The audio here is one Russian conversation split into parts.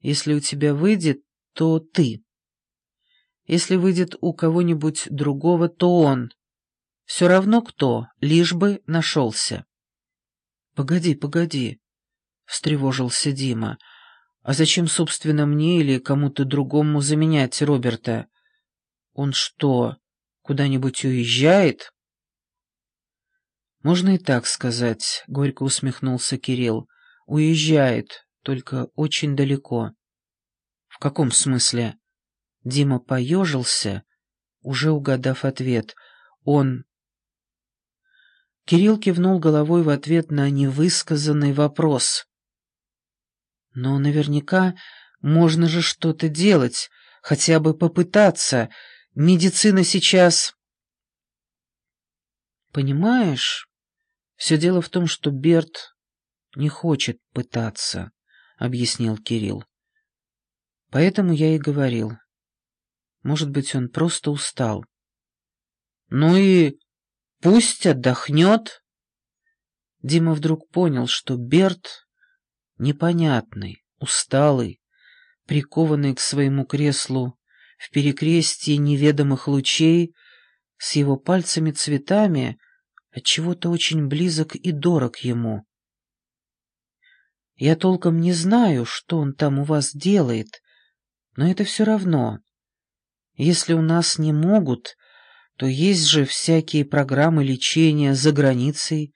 Если у тебя выйдет, то ты. Если выйдет у кого-нибудь другого, то он. Все равно кто, лишь бы нашелся. «Погоди, погоди», — встревожился Дима. «А зачем, собственно, мне или кому-то другому заменять Роберта? Он что, куда-нибудь уезжает?» «Можно и так сказать», — горько усмехнулся Кирилл. «Уезжает, только очень далеко». «В каком смысле?» Дима поежился, уже угадав ответ. Он... Кирилл кивнул головой в ответ на невысказанный вопрос. «Но наверняка можно же что-то делать, хотя бы попытаться. Медицина сейчас...» «Понимаешь, все дело в том, что Берт не хочет пытаться», — объяснил Кирилл. «Поэтому я и говорил. Может быть, он просто устал. «Ну и пусть отдохнет». Дима вдруг понял, что Берт непонятный, усталый, прикованный к своему креслу в перекрестии неведомых лучей, с его пальцами-цветами, отчего-то очень близок и дорог ему. Я толком не знаю, что он там у вас делает, но это все равно. Если у нас не могут, то есть же всякие программы лечения за границей,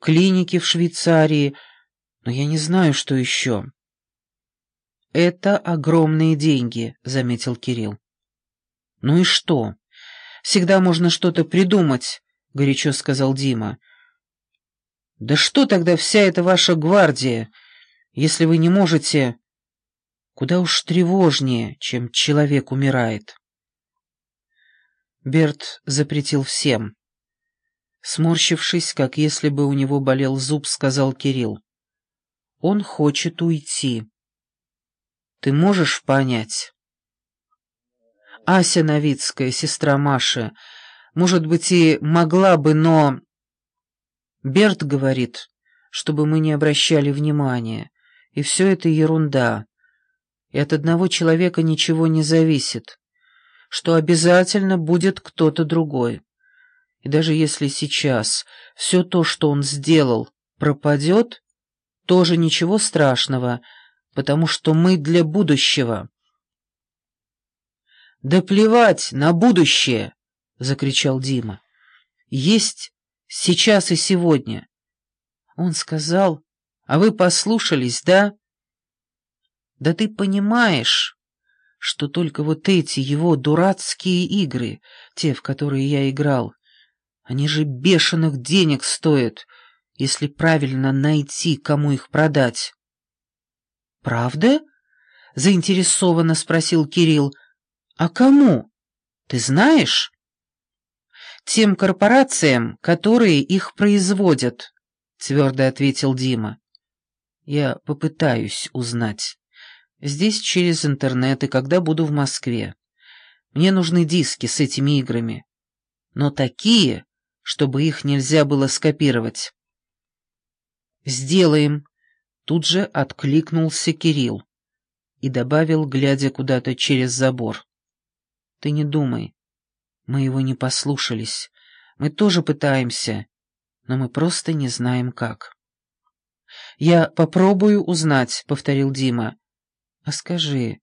клиники в Швейцарии, но я не знаю, что еще. «Это огромные деньги», — заметил Кирилл. «Ну и что? Всегда можно что-то придумать», — горячо сказал Дима. «Да что тогда вся эта ваша гвардия, если вы не можете...» «Куда уж тревожнее, чем человек умирает». Берт запретил всем. Сморщившись, как если бы у него болел зуб, сказал Кирилл. Он хочет уйти. Ты можешь понять? Ася Новицкая, сестра Маши, может быть, и могла бы, но... Берт говорит, чтобы мы не обращали внимания, и все это ерунда, и от одного человека ничего не зависит что обязательно будет кто-то другой. И даже если сейчас все то, что он сделал, пропадет, тоже ничего страшного, потому что мы для будущего. «Да плевать на будущее!» — закричал Дима. «Есть сейчас и сегодня». Он сказал, «А вы послушались, да?» «Да ты понимаешь...» что только вот эти его дурацкие игры, те, в которые я играл, они же бешеных денег стоят, если правильно найти, кому их продать. «Правда?» — заинтересованно спросил Кирилл. «А кому? Ты знаешь?» «Тем корпорациям, которые их производят», — твердо ответил Дима. «Я попытаюсь узнать». Здесь через интернет и когда буду в Москве. Мне нужны диски с этими играми. Но такие, чтобы их нельзя было скопировать. «Сделаем», — тут же откликнулся Кирилл и добавил, глядя куда-то через забор. «Ты не думай. Мы его не послушались. Мы тоже пытаемся, но мы просто не знаем как». «Я попробую узнать», — повторил Дима. А скажи,